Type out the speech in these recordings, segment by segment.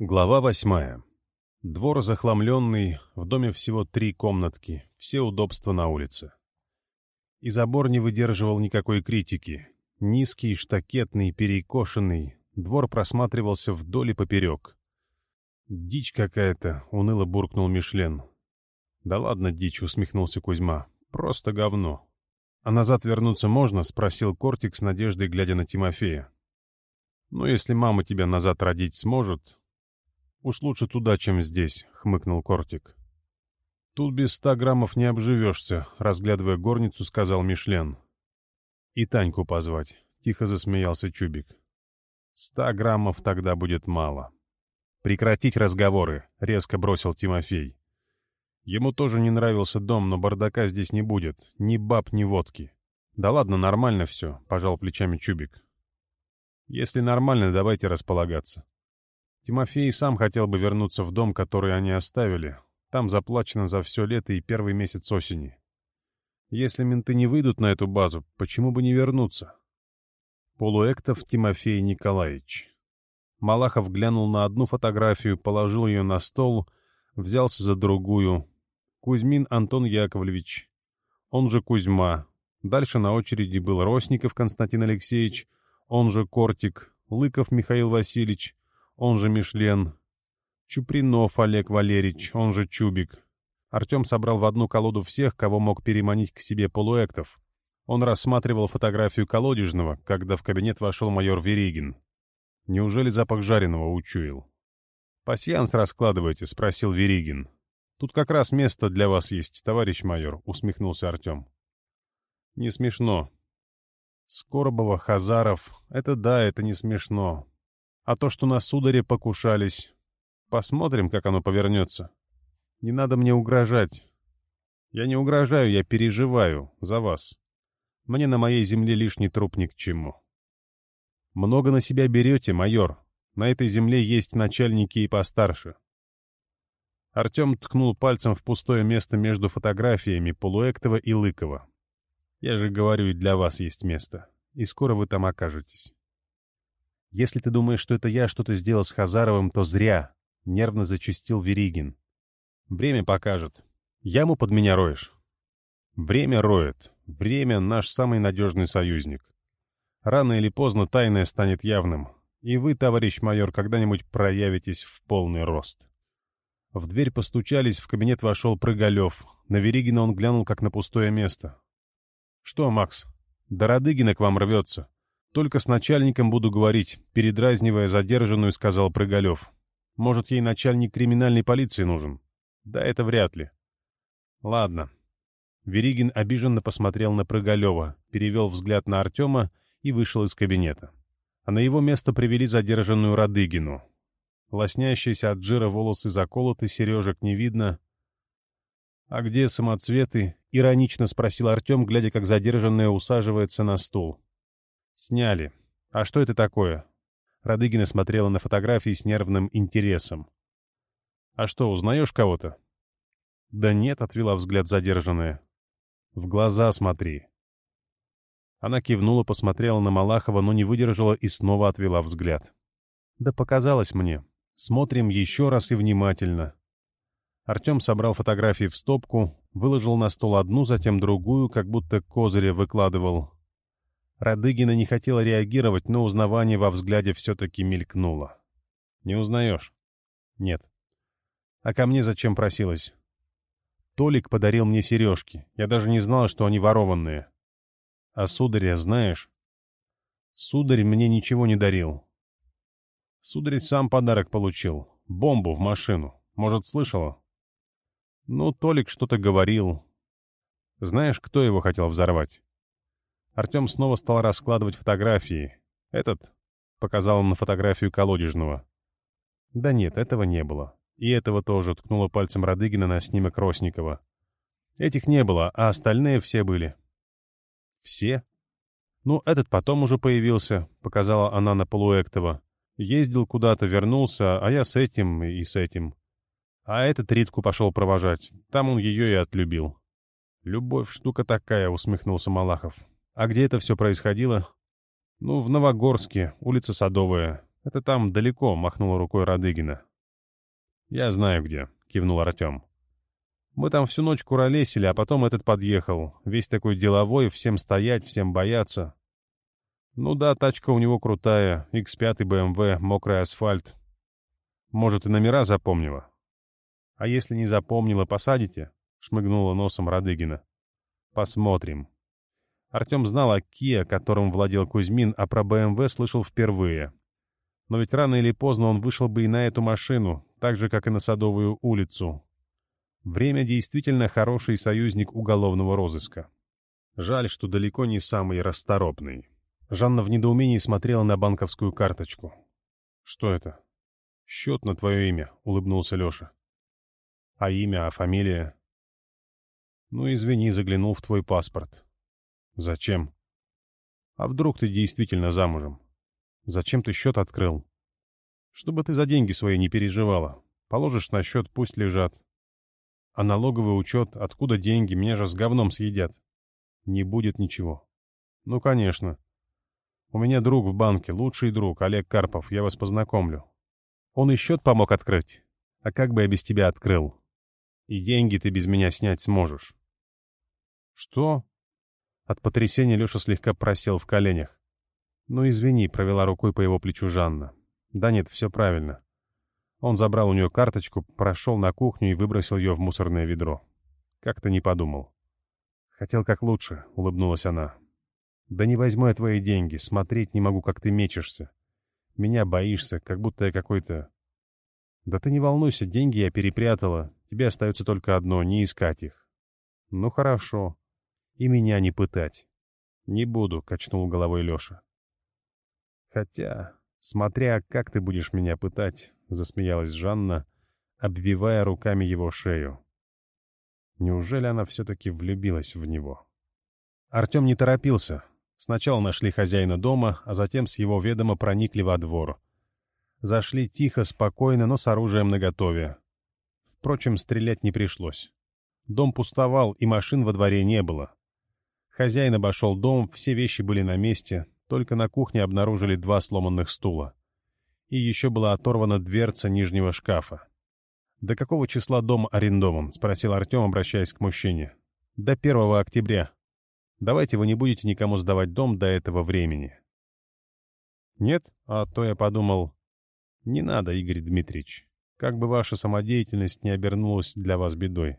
Глава восьмая. Двор захламленный, в доме всего три комнатки, все удобства на улице. И забор не выдерживал никакой критики. Низкий, штакетный, перекошенный, двор просматривался вдоль и поперек. «Дичь какая-то», — уныло буркнул Мишлен. «Да ладно, дичь», — усмехнулся Кузьма. «Просто говно». «А назад вернуться можно?» — спросил Кортик с надеждой, глядя на Тимофея. «Ну, если мама тебя назад родить сможет, «Уж лучше туда, чем здесь», — хмыкнул Кортик. «Тут без ста граммов не обживешься», — разглядывая горницу, сказал Мишлен. «И Таньку позвать», — тихо засмеялся Чубик. «Ста граммов тогда будет мало». «Прекратить разговоры», — резко бросил Тимофей. Ему тоже не нравился дом, но бардака здесь не будет. Ни баб, ни водки. «Да ладно, нормально все», — пожал плечами Чубик. «Если нормально, давайте располагаться». Тимофей сам хотел бы вернуться в дом, который они оставили. Там заплачено за все лето и первый месяц осени. Если менты не выйдут на эту базу, почему бы не вернуться? Полуэктов Тимофей Николаевич. Малахов глянул на одну фотографию, положил ее на стол, взялся за другую. Кузьмин Антон Яковлевич, он же Кузьма. Дальше на очереди был Росников Константин Алексеевич, он же Кортик, Лыков Михаил Васильевич, он же Мишлен, Чупринов Олег Валерьевич, он же Чубик. Артем собрал в одну колоду всех, кого мог переманить к себе полуэктов. Он рассматривал фотографию колодежного, когда в кабинет вошел майор Веригин. Неужели запах жареного учуял? «Пасьянс раскладывайте», — спросил Веригин. «Тут как раз место для вас есть, товарищ майор», — усмехнулся Артем. «Не смешно». «Скорбова, Хазаров — это да, это не смешно. А то, что на сударе покушались... Посмотрим, как оно повернется. Не надо мне угрожать. Я не угрожаю, я переживаю за вас. Мне на моей земле лишний труп ни к чему. Много на себя берете, майор. На этой земле есть начальники и постарше. Артем ткнул пальцем в пустое место между фотографиями Полуэктова и Лыкова. Я же говорю, и для вас есть место. И скоро вы там окажетесь. «Если ты думаешь, что это я что-то сделал с Хазаровым, то зря», — нервно зачистил Веригин. «Время покажет. Яму под меня роешь». «Время роет. Время — наш самый надежный союзник. Рано или поздно тайное станет явным, и вы, товарищ майор, когда-нибудь проявитесь в полный рост». В дверь постучались, в кабинет вошел Прыгалев. На Веригина он глянул, как на пустое место. «Что, Макс, Дородыгина к вам рвется. «Только с начальником буду говорить», — передразнивая задержанную, сказал Прыгалев. «Может, ей начальник криминальной полиции нужен?» «Да это вряд ли». «Ладно». Веригин обиженно посмотрел на Прыгалева, перевел взгляд на Артема и вышел из кабинета. А на его место привели задержанную Радыгину. Лоснящиеся от жира волосы заколоты, сережек не видно. «А где самоцветы?» — иронично спросил Артем, глядя, как задержанная усаживается на стул. «Сняли. А что это такое?» Радыгина смотрела на фотографии с нервным интересом. «А что, узнаешь кого-то?» «Да нет», — отвела взгляд задержанная. «В глаза смотри». Она кивнула, посмотрела на Малахова, но не выдержала и снова отвела взгляд. «Да показалось мне. Смотрим еще раз и внимательно». Артем собрал фотографии в стопку, выложил на стол одну, затем другую, как будто козыря выкладывал, Радыгина не хотела реагировать, но узнавание во взгляде все-таки мелькнуло. «Не узнаешь?» «Нет». «А ко мне зачем просилась?» «Толик подарил мне сережки. Я даже не знала, что они ворованные». «А сударя знаешь?» «Сударь мне ничего не дарил». «Сударь сам подарок получил. Бомбу в машину. Может, слышала?» «Ну, Толик что-то говорил. Знаешь, кто его хотел взорвать?» Артем снова стал раскладывать фотографии. «Этот?» — показал он на фотографию колодежного. «Да нет, этого не было. И этого тоже», — ткнула пальцем Радыгина на снимок Росникова. «Этих не было, а остальные все были». «Все?» «Ну, этот потом уже появился», — показала она на полуэктова. «Ездил куда-то, вернулся, а я с этим и с этим». А этот Ритку пошел провожать. Там он ее и отлюбил. «Любовь — штука такая», — усмехнулся Малахов. А где это все происходило? Ну, в Новогорске, улица Садовая. Это там далеко, махнула рукой Радыгина. Я знаю где, кивнул Артем. Мы там всю ночь куролесили, а потом этот подъехал. Весь такой деловой, всем стоять, всем бояться. Ну да, тачка у него крутая, X5 BMW, мокрый асфальт. Может, и номера запомнила? А если не запомнила, посадите? Шмыгнула носом Радыгина. Посмотрим. Артем знал о Kia, которым владел Кузьмин, а про BMW слышал впервые. Но ведь рано или поздно он вышел бы и на эту машину, так же, как и на Садовую улицу. Время действительно хороший союзник уголовного розыска. Жаль, что далеко не самый расторопный. Жанна в недоумении смотрела на банковскую карточку. «Что это?» «Счет на твое имя», — улыбнулся Леша. «А имя, а фамилия?» «Ну, извини, заглянул в твой паспорт». «Зачем?» «А вдруг ты действительно замужем? Зачем ты счет открыл?» «Чтобы ты за деньги свои не переживала. Положишь на счет, пусть лежат. А налоговый учет, откуда деньги, меня же с говном съедят. Не будет ничего». «Ну, конечно. У меня друг в банке, лучший друг, Олег Карпов, я вас познакомлю. Он и счет помог открыть. А как бы я без тебя открыл? И деньги ты без меня снять сможешь». «Что?» От потрясения Леша слегка просел в коленях. «Ну, извини», — провела рукой по его плечу Жанна. «Да нет, все правильно». Он забрал у нее карточку, прошел на кухню и выбросил ее в мусорное ведро. Как-то не подумал. «Хотел как лучше», — улыбнулась она. «Да не возьму я твои деньги, смотреть не могу, как ты мечешься. Меня боишься, как будто я какой-то...» «Да ты не волнуйся, деньги я перепрятала. Тебе остается только одно — не искать их». «Ну хорошо», и меня не пытать. «Не буду», — качнул головой Леша. «Хотя, смотря как ты будешь меня пытать», — засмеялась Жанна, обвивая руками его шею. Неужели она все-таки влюбилась в него? Артем не торопился. Сначала нашли хозяина дома, а затем с его ведома проникли во двор. Зашли тихо, спокойно, но с оружием наготове. Впрочем, стрелять не пришлось. Дом пустовал, и машин во дворе не было. Хозяин обошел дом, все вещи были на месте, только на кухне обнаружили два сломанных стула. И еще была оторвана дверца нижнего шкафа. «До какого числа дом арендован?» — спросил Артем, обращаясь к мужчине. «До 1 октября. Давайте вы не будете никому сдавать дом до этого времени». «Нет? А то я подумал...» «Не надо, Игорь Дмитриевич. Как бы ваша самодеятельность не обернулась для вас бедой».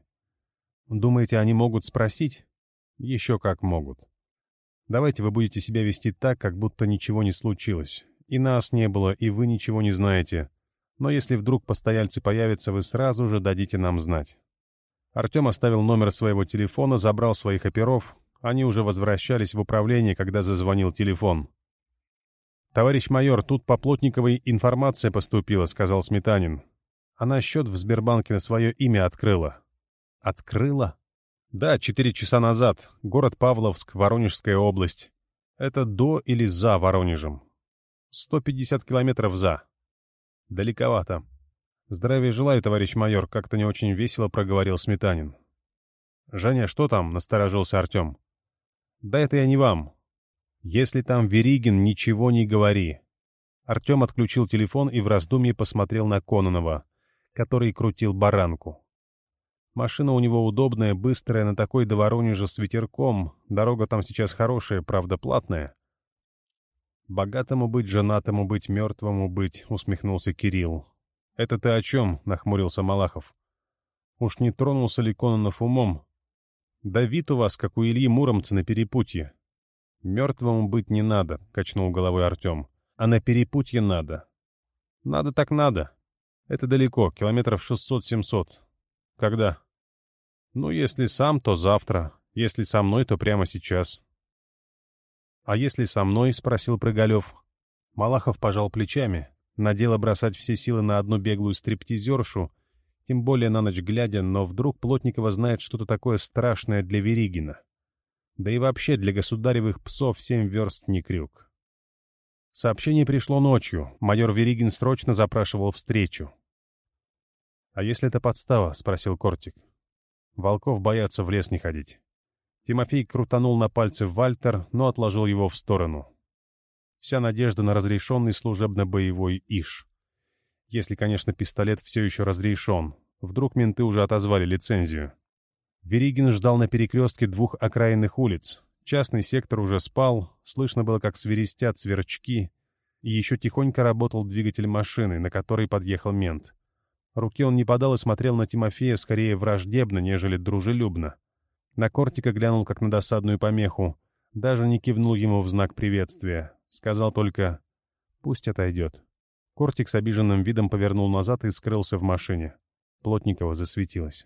«Думаете, они могут спросить?» Еще как могут. Давайте вы будете себя вести так, как будто ничего не случилось. И нас не было, и вы ничего не знаете. Но если вдруг постояльцы появятся, вы сразу же дадите нам знать. Артем оставил номер своего телефона, забрал своих оперов. Они уже возвращались в управление, когда зазвонил телефон. «Товарищ майор, тут по Плотниковой информация поступила», — сказал Сметанин. «Она счет в Сбербанке на свое имя открыла». «Открыла?» Да, четыре часа назад. Город Павловск, Воронежская область. Это до или за Воронежем. 150 километров за. Далековато. Здравия желаю, товарищ майор, как-то не очень весело проговорил Сметанин. «Женя, что там?» — насторожился Артем. «Да это я не вам. Если там Веригин, ничего не говори». Артем отключил телефон и в раздумье посмотрел на Кононова, который крутил баранку. Машина у него удобная, быстрая, на такой до Воронежа с ветерком. Дорога там сейчас хорошая, правда, платная. «Богатому быть, женатому быть, мертвому быть», — усмехнулся Кирилл. «Это ты о чем?» — нахмурился Малахов. «Уж не тронулся ли Кононов умом? Да вид у вас, как у Ильи Муромца на перепутье». «Мертвому быть не надо», — качнул головой Артем. «А на перепутье надо». «Надо так надо. Это далеко, километров шестьсот-семьсот. Когда?» Ну, если сам, то завтра. Если со мной, то прямо сейчас. «А если со мной?» — спросил Прыгалев. Малахов пожал плечами. На дело бросать все силы на одну беглую стриптизершу, тем более на ночь глядя, но вдруг Плотникова знает что-то такое страшное для Веригина. Да и вообще для государевых псов семь верст не крюк. Сообщение пришло ночью. Майор Веригин срочно запрашивал встречу. «А если это подстава?» — спросил Кортик. Волков боятся в лес не ходить. Тимофей крутанул на пальцы Вальтер, но отложил его в сторону. Вся надежда на разрешенный служебно-боевой ИШ. Если, конечно, пистолет все еще разрешен. Вдруг менты уже отозвали лицензию. Веригин ждал на перекрестке двух окраинных улиц. Частный сектор уже спал, слышно было, как свиристят сверчки. И еще тихонько работал двигатель машины, на которой подъехал мент. Руки он не подал и смотрел на Тимофея скорее враждебно, нежели дружелюбно. На Кортика глянул, как на досадную помеху. Даже не кивнул ему в знак приветствия. Сказал только «Пусть отойдет». Кортик с обиженным видом повернул назад и скрылся в машине. Плотникова засветилась.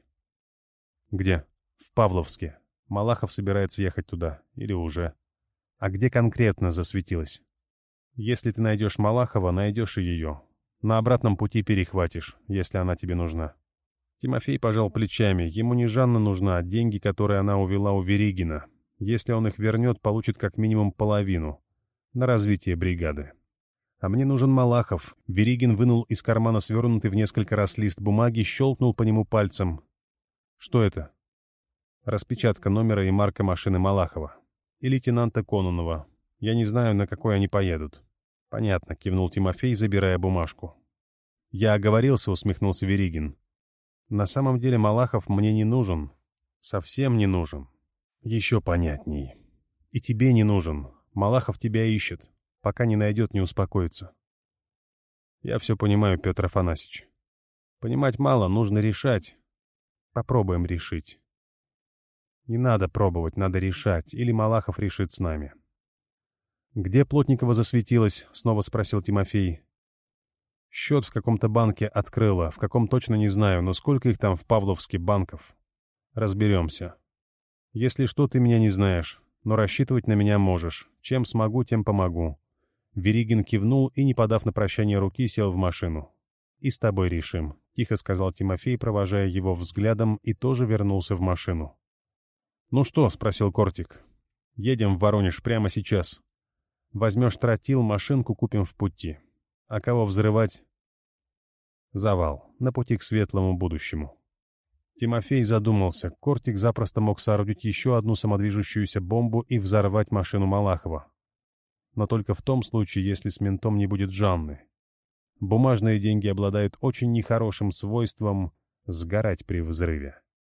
«Где?» «В Павловске. Малахов собирается ехать туда. Или уже». «А где конкретно засветилась?» «Если ты найдешь Малахова, найдешь и ее. На обратном пути перехватишь, если она тебе нужна». Тимофей пожал плечами. Ему не Жанна нужна, а деньги, которые она увела у Веригина. Если он их вернет, получит как минимум половину. На развитие бригады. «А мне нужен Малахов». Веригин вынул из кармана свернутый в несколько раз лист бумаги, щелкнул по нему пальцем. «Что это?» «Распечатка номера и марка машины Малахова. И лейтенанта Конунова. Я не знаю, на какой они поедут». «Понятно», — кивнул Тимофей, забирая бумажку. «Я оговорился», — усмехнулся Веригин. «На самом деле Малахов мне не нужен. Совсем не нужен. Еще понятней. И тебе не нужен. Малахов тебя ищет. Пока не найдет, не успокоится». «Я все понимаю, Петр Афанасьевич. Понимать мало, нужно решать. Попробуем решить». «Не надо пробовать, надо решать, или Малахов решит с нами». «Где Плотникова засветилась?» — снова спросил Тимофей. «Счет в каком-то банке открыла, в каком точно не знаю, но сколько их там в Павловске банков? Разберемся. Если что, ты меня не знаешь, но рассчитывать на меня можешь. Чем смогу, тем помогу». Веригин кивнул и, не подав на прощание руки, сел в машину. «И с тобой решим», — тихо сказал Тимофей, провожая его взглядом, и тоже вернулся в машину. «Ну что?» — спросил Кортик. «Едем в Воронеж прямо сейчас». Возьмешь тротил, машинку купим в пути. А кого взрывать? Завал. На пути к светлому будущему. Тимофей задумался. Кортик запросто мог соорудить еще одну самодвижущуюся бомбу и взорвать машину Малахова. Но только в том случае, если с ментом не будет Жанны. Бумажные деньги обладают очень нехорошим свойством сгорать при взрыве.